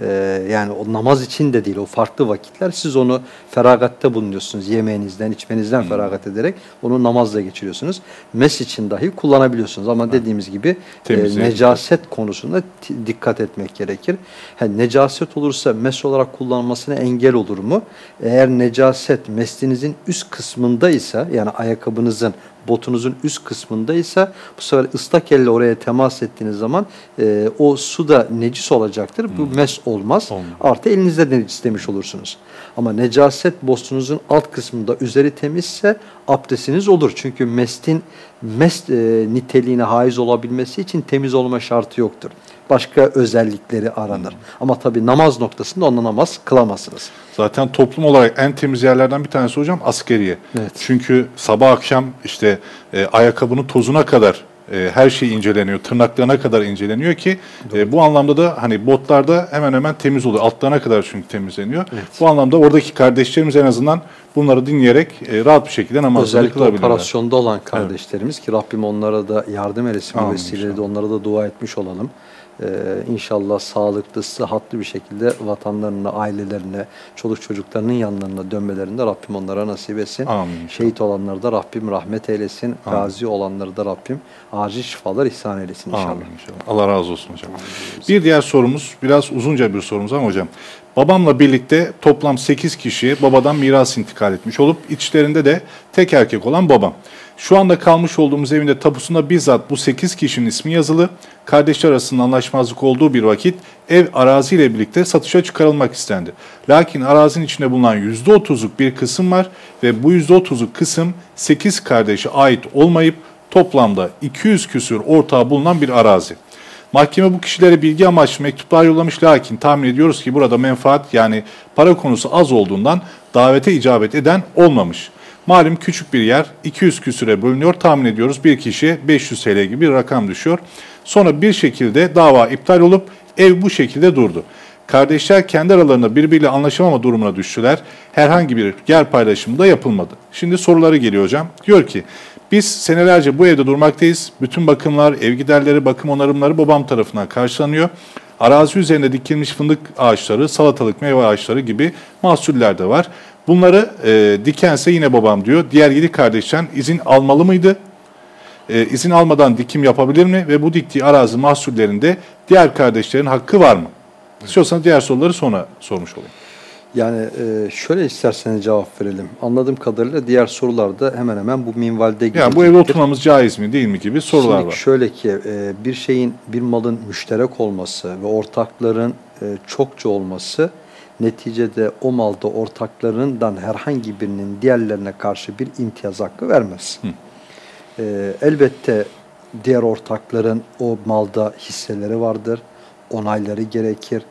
E, yani o namaz için de değil, o farklı vakitler. Siz onu feragatte bulunuyorsunuz. Yemeğinizden, içmenizden feragat ederek onu namazla geçiriyorsunuz. Mes için dahi kullanabiliyorsunuz. Ama dediğimiz gibi e, necaset konusunda dikkat etmek gerekir. Ha, necaset olursa mes olarak kullanmasına engel olur mu? Eğer necaset meslinizin üst kısmındaysa, yani ayakkabınızın botunuzun üst kısmındaysa bu sefer ıslak elle oraya temas ettiğiniz zaman e, o su da necis olacaktır. Bu mes olmaz. Olmaz. Artı elinizde de necis demiş olursunuz. Ama necaset bostunuzun alt kısmında üzeri temizse abdestiniz olur. Çünkü mestin mes e, niteliğine haiz olabilmesi için temiz olma şartı yoktur. Başka özellikleri aranır. Ama tabii namaz noktasında onunla namaz kılamazsınız. Zaten toplum olarak en temiz yerlerden bir tanesi hocam askeriye. Evet. Çünkü sabah akşam işte e, ayakkabının tozuna kadar e, her şey inceleniyor. Tırnaklarına kadar inceleniyor ki e, bu anlamda da hani botlarda hemen hemen temiz oluyor. Altlarına kadar çünkü temizleniyor. Bu anlamda oradaki kardeşlerimiz en azından bunları dinleyerek e, rahat bir şekilde Özellikle kılabilirler. operasyonda olan kardeşlerimiz ki Rabbim onlara da yardım eylesin bu vesileyle de onlara da dua etmiş olalım. Ee, inşallah sağlıklı, sıhhatli bir şekilde vatanlarına, ailelerine, çoluk çocuklarının yanlarına dönmelerinde Rabbim onlara nasip etsin. Amin. Şehit olanları da Rabbim rahmet eylesin. Gazi olanları da Rabbim acil şifalar ihsan eylesin inşallah. Amin inşallah. Allah razı olsun hocam. Bir diğer sorumuz biraz uzunca bir sorumuz ama hocam. Babamla birlikte toplam 8 kişi babadan miras intikal etmiş olup içlerinde de tek erkek olan babam. Şu anda kalmış olduğumuz evinde tapusunda bizzat bu 8 kişinin ismi yazılı. Kardeşler arasında anlaşmazlık olduğu bir vakit ev araziyle birlikte satışa çıkarılmak istendi. Lakin arazinin içinde bulunan %30'luk bir kısım var ve bu %30'luk kısım 8 kardeşe ait olmayıp toplamda 200 küsür ortağı bulunan bir arazi. Mahkeme bu kişilere bilgi amaçlı mektuplar yollamış lakin tahmin ediyoruz ki burada menfaat yani para konusu az olduğundan davete icabet eden olmamış. Malum küçük bir yer 200 küsüre bölünüyor tahmin ediyoruz bir kişi 500 TL gibi bir rakam düşüyor. Sonra bir şekilde dava iptal olup ev bu şekilde durdu. Kardeşler kendi aralarında birbiriyle anlaşamama durumuna düştüler. Herhangi bir yer paylaşımı da yapılmadı. Şimdi soruları geliyor hocam. Diyor ki biz senelerce bu evde durmaktayız. Bütün bakımlar, ev giderleri, bakım onarımları babam tarafından karşılanıyor. Arazi üzerinde dikilmiş fındık ağaçları, salatalık meyve ağaçları gibi mahsuller de var. Bunları e, dikense yine babam diyor. Diğer yedi kardeşten izin almalı mıydı? E, izin almadan dikim yapabilir mi? Ve bu diktiği arazi mahsullerinde diğer kardeşlerin hakkı var mı? İstiyorsanız diğer soruları sonra sormuş olayım. Yani e, şöyle isterseniz cevap verelim. Anladığım kadarıyla diğer sorularda hemen hemen bu minvalde Yani bu evde oturmamız caiz mi değil mi gibi sorular Şimdi var. şöyle ki e, bir şeyin bir malın müşterek olması ve ortakların e, çokça olması neticede o malda ortaklarından herhangi birinin diğerlerine karşı bir imtiyaz hakkı vermez. E, elbette diğer ortakların o malda hisseleri vardır, onayları gerekir.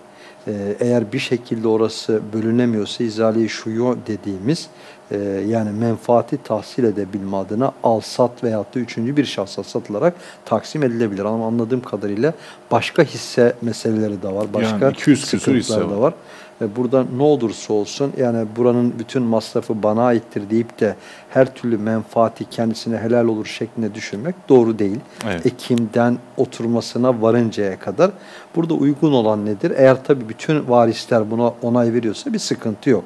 E, eğer bir şekilde orası bölünemiyorsa izali şuyu dediğimiz e, yani menfaati tahsil edebilme adına al-sat veyahut da üçüncü bir şahsa satılarak taksim edilebilir. Ama anladığım kadarıyla başka hisse meseleleri de var. Başka Yani 200 küsur hisse da var. Burada ne olursa olsun yani buranın bütün masrafı bana aittir deyip de her türlü menfaati kendisine helal olur şeklinde düşünmek doğru değil. Evet. Ekimden oturmasına varıncaya kadar burada uygun olan nedir? Eğer tabii bütün varisler buna onay veriyorsa bir sıkıntı yok.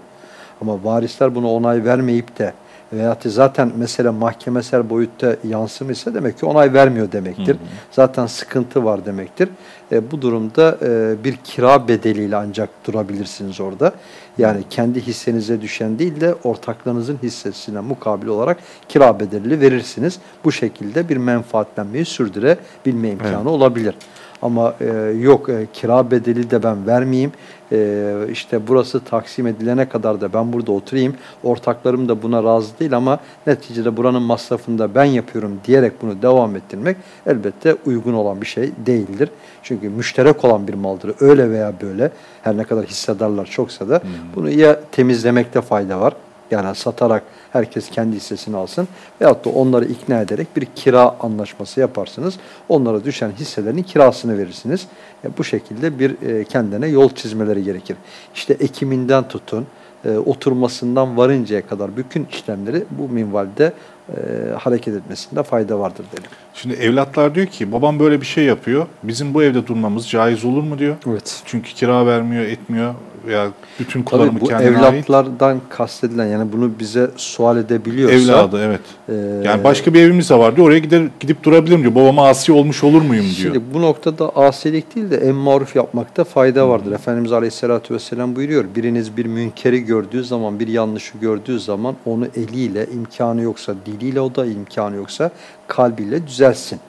Ama varisler buna onay vermeyip de veyahut zaten mesela mahkemesel boyutta yansımışsa demek ki onay vermiyor demektir. Hı hı. Zaten sıkıntı var demektir. E, bu durumda e, bir kira bedeliyle ancak durabilirsiniz orada. Yani kendi hissenize düşen değil de ortaklarınızın hissesine mukabil olarak kira bedeli verirsiniz. Bu şekilde bir menfaatlenmeyi sürdürebilme imkanı Evet. olabilir. Ama e, yok e, kira bedeli de ben vermeyeyim. E, işte burası taksim edilene kadar da ben burada oturayım. Ortaklarım da buna razı değil ama neticede buranın masrafını da ben yapıyorum diyerek bunu devam ettirmek elbette uygun olan bir şey değildir. Çünkü müşterek olan bir maldır. Öyle veya böyle her ne kadar hissedarlar çoksa da bunu ya temizlemekte fayda var. Yani satarak herkes kendi hissesini alsın veyahut da onları ikna ederek bir kira anlaşması yaparsınız. Onlara düşen hisselerin kirasını verirsiniz. E, bu şekilde bir e, kendine yol çizmeleri gerekir. İşte ekiminden tutun, e, oturmasından varıncaya kadar bütün işlemleri bu minvalde e, hareket etmesinde fayda vardır derim. Şimdi evlatlar diyor ki babam böyle bir şey yapıyor. Bizim bu evde durmamız caiz olur mu diyor. Evet. Çünkü kira vermiyor, etmiyor veya bütün kullanımı Tabii bu kendine ait. evlatlardan kastedilen yani bunu bize sual edebiliyorsa Evladı evet. e, Yani başka bir evimiz de var diyor. Oraya gider, gidip durabilirim diyor. Babama asi olmuş olur muyum diyor. Şimdi bu noktada asilik değil de en maruf yapmakta fayda vardır. Efendimiz Aleyhisselatü Vesselam buyuruyor. Biriniz bir münkeri gördüğü zaman, bir yanlışı gördüğü zaman onu eliyle, imkanı yoksa diliyle o da imkanı yoksa kalbiyle düzelsin.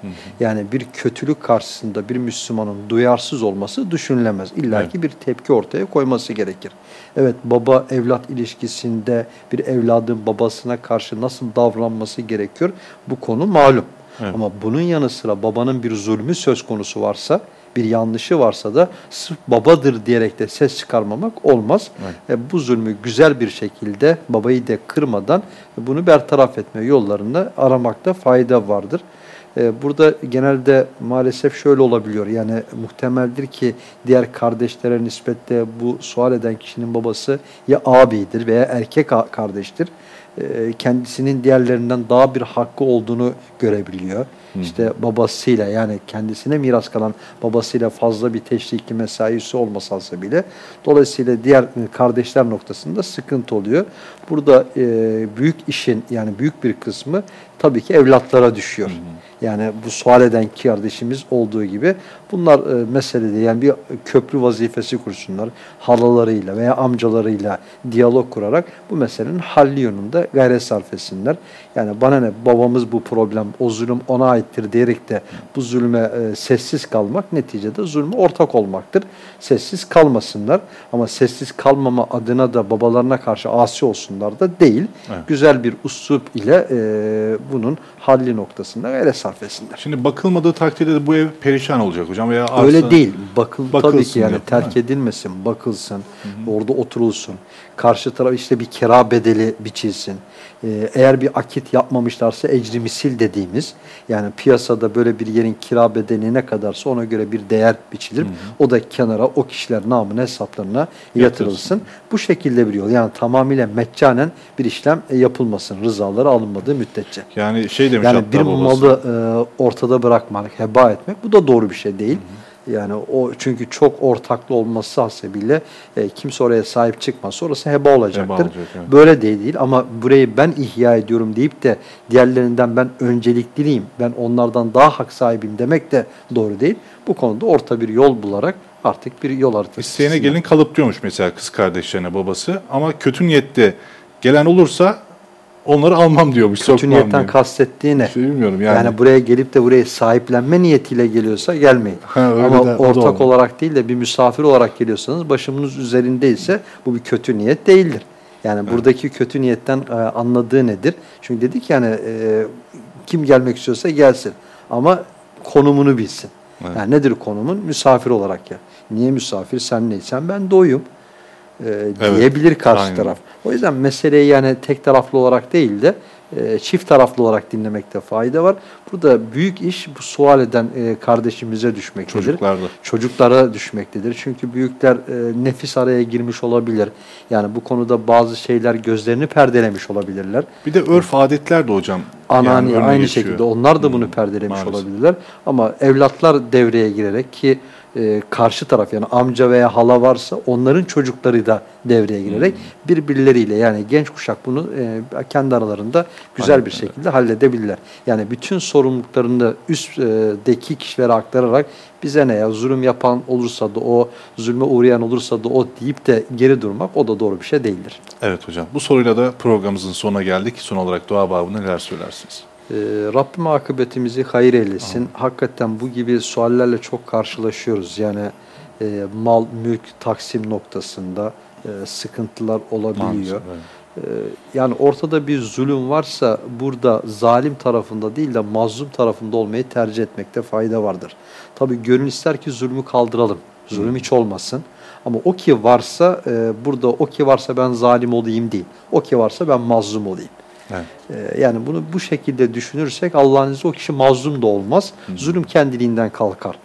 Yani bir kötülük karşısında bir Müslümanın duyarsız olması düşünülemez. İlla ki bir tepki ortaya koyması gerekir. Evet baba evlat ilişkisinde bir evladın babasına karşı nasıl davranması gerekiyor bu konu malum. Evet. Ama bunun yanı sıra babanın bir zulmü söz konusu varsa, bir yanlışı varsa da sırf babadır diyerek de ses çıkarmamak olmaz. E, bu zulmü güzel bir şekilde babayı da kırmadan bunu bertaraf etme yollarını aramakta fayda vardır. E, burada genelde maalesef şöyle olabiliyor. Yani muhtemeldir ki diğer kardeşlere nispetle bu sual eden kişinin babası ya abidir veya erkek kardeştir. E, kendisinin diğerlerinden daha bir hakkı olduğunu görebiliyor. İşte babasıyla yani kendisine miras kalan babasıyla fazla bir teşriki mesaisi olmasa bile dolayısıyla diğer e, kardeşler noktasında sıkıntı oluyor. Burada e, büyük işin yani büyük bir kısmı tabii ki evlatlara düşüyor. Yani bu sual eden kardeşimiz olduğu gibi bunlar e, meselede yani bir köprü vazifesi kursunlar. Halalarıyla veya amcalarıyla diyalog kurarak bu meselenin halli yönünde gayret sarf etsinler. Yani bana ne babamız bu problem, o zulüm ona aittir diyerek de bu zulme e, sessiz kalmak neticede zulme ortak olmaktır. Sessiz kalmasınlar ama sessiz kalmama adına da babalarına karşı asi olsunlar da değil. Evet. Güzel bir uslup ile e, bunun halli noktasında gayret sarf etsinler. Şimdi bakılmadığı takdirde de bu ev perişan olacak hocam veya arsa... Öyle değil. Bakıl tabii ki yani diyor, terk edilmesin, bakılsın, orada oturulsun. Karşı taraf işte bir kira bedeli biçilsin. Ee, eğer bir akit yapmamışlarsa ecri misil dediğimiz yani piyasada böyle bir yerin kira bedeli ne kadarsa ona göre bir değer biçilir. O da kenara o kişiler namına hesaplarına yatırılsın. Bu şekilde bir yol. Yani tamamıyla meccanen bir işlem e, yapılmasın. Rızaları alınmadığı müddetçe. Yani şey demiş Yani bir malı e, ortada bırakmak, heba etmek bu da doğru bir şey değil. Yani o çünkü çok ortaklı olması hasebiyle e, kimse oraya sahip çıkmazsa orası heba olacaktır. olacak, evet. Böyle değil değil ama burayı ben ihya ediyorum deyip de diğerlerinden ben öncelikliyim, ben onlardan daha hak sahibiyim demek de doğru değil. Bu konuda orta bir yol bularak artık bir yol haritası. İsteyene çizsinler. gelin kalıp diyormuş mesela kız kardeşlerine babası. Ama kötü niyette gelen olursa onları almam diyormuş. Kötü niyetten diyor. kastettiği ne? Şey bilmiyorum Yani. yani. buraya gelip de buraya sahiplenme niyetiyle geliyorsa gelmeyin. Ha, Ama de- ortak olarak değil de bir misafir olarak geliyorsanız başımınız üzerindeyse bu bir kötü niyet değildir. Yani buradaki kötü niyetten e, anladığı nedir? Çünkü dedik yani e, kim gelmek istiyorsa gelsin ama konumunu bilsin. Evet. Yani nedir konumun? Misafir olarak gel. Niye misafir? Sen neysen ben doyum. E, Evet, diyebilir karşı aynen. taraf. O yüzden meseleyi yani tek taraflı olarak değil de e, çift taraflı olarak dinlemekte fayda var. Burada büyük iş bu sual eden e, kardeşimize düşmektedir. Çocuklarda. Çocuklara düşmektedir. Çünkü büyükler e, nefis araya girmiş olabilir. Yani bu konuda bazı şeyler gözlerini perdelemiş olabilirler. Bir de örf adetler de hocam. Anani yani aynı geçiyor. şekilde onlar da bunu Hmm, perdelemiş maalesef. olabilirler. Ama evlatlar devreye girerek ki e, karşı taraf yani amca veya hala varsa onların çocukları da devreye girerek Hmm. birbirleriyle yani genç kuşak bunu e, kendi aralarında güzel bir Aynen şekilde halledebilirler. Yani bütün sorumluluklarını üstteki kişilere aktararak bize ne ya zulüm yapan olursa da o zulme uğrayan olursa da o deyip de geri durmak o da doğru bir şey değildir. Evet hocam. Bu soruyla da programımızın sonuna geldik. Son olarak dua babında neler söylersiniz? Ee, Rabbim akıbetimizi hayır eylesin. Hakikaten bu gibi suallerle çok karşılaşıyoruz. Yani e, mal, mülk, taksim noktasında e, sıkıntılar olabiliyor. Maalesef, evet. Ee, yani ortada bir zulüm varsa burada zalim tarafında değil de mazlum tarafında olmayı tercih etmekte fayda vardır. Tabi gönül ister ki zulmü kaldıralım. Zulüm hiç olmasın. Ama o ki varsa e, burada o ki varsa ben zalim olayım değil. O ki varsa ben mazlum olayım. Evet. Ee, Yani bunu bu şekilde düşünürsek Allah'ın izniyle o kişi mazlum da olmaz. Zulüm kendiliğinden kalkar.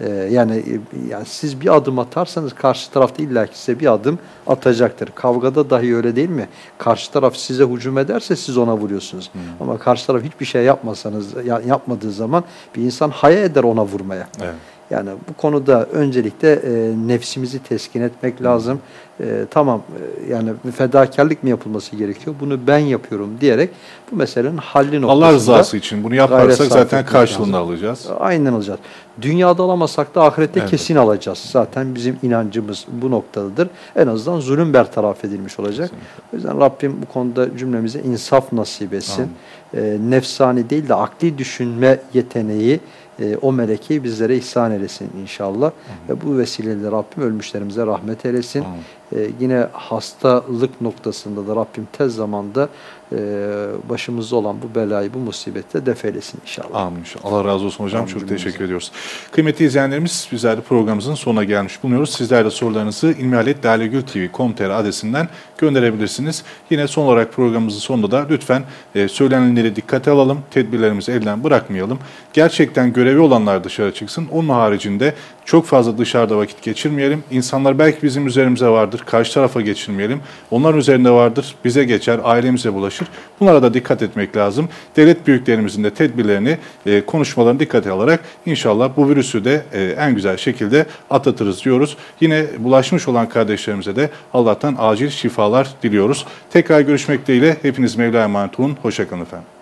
Ee, Yani e, yani siz bir adım atarsanız karşı taraf da illa ki size bir adım atacaktır. Kavgada dahi öyle değil mi? Karşı taraf size hücum ederse siz ona vuruyorsunuz. Ama karşı taraf hiçbir şey yapmasanız ya- yapmadığı zaman bir insan haya eder ona vurmaya. Evet. Yani bu konuda öncelikle e, nefsimizi teskin etmek lazım. E, tamam e, yani fedakarlık mı yapılması gerekiyor? Bunu ben yapıyorum diyerek bu meselenin halli noktasında Allah rızası için bunu yaparsak zaten karşılığını lazım. alacağız. Aynen alacağız. Dünyada alamasak da ahirette Evet. kesin alacağız. Zaten bizim inancımız bu noktadadır. En azından zulüm bertaraf edilmiş olacak. O yüzden Rabbim bu konuda cümlemize insaf nasip etsin. E, nefsani değil de akli düşünme yeteneği e, o melekeyi bizlere ihsan eylesin inşallah. Ve bu vesileyle Rabbim ölmüşlerimize rahmet eylesin. Amin. E, yine hastalık noktasında da Rabbim tez zamanda e, başımızda olan bu belayı, bu musibeti de def eylesin inşallah. Amin. Allah razı olsun hocam. Amin Çok cümlemize. teşekkür ediyoruz. Kıymetli izleyenlerimiz bizler de programımızın sonuna gelmiş bulunuyoruz. Sizler de sorularınızı ilmihaletlalegültv.com.tr adresinden gönderebilirsiniz. Yine son olarak programımızın sonunda da lütfen e, söylenenleri dikkate alalım. Tedbirlerimizi elden bırakmayalım. Gerçekten görevi olanlar dışarı çıksın. Onun haricinde çok fazla dışarıda vakit geçirmeyelim. İnsanlar belki bizim üzerimize vardır. Karşı tarafa geçirmeyelim. Onların üzerinde vardır. Bize geçer, ailemize bulaşır. Bunlara da dikkat etmek lazım. Devlet büyüklerimizin de tedbirlerini, e, konuşmalarını dikkate alarak inşallah bu virüsü de e, en güzel şekilde atlatırız diyoruz. Yine bulaşmış olan kardeşlerimize de Allah'tan acil şifalar diliyoruz. Tekrar görüşmek dileğiyle hepiniz Mevla'ya emanet olun. Hoşçakalın efendim.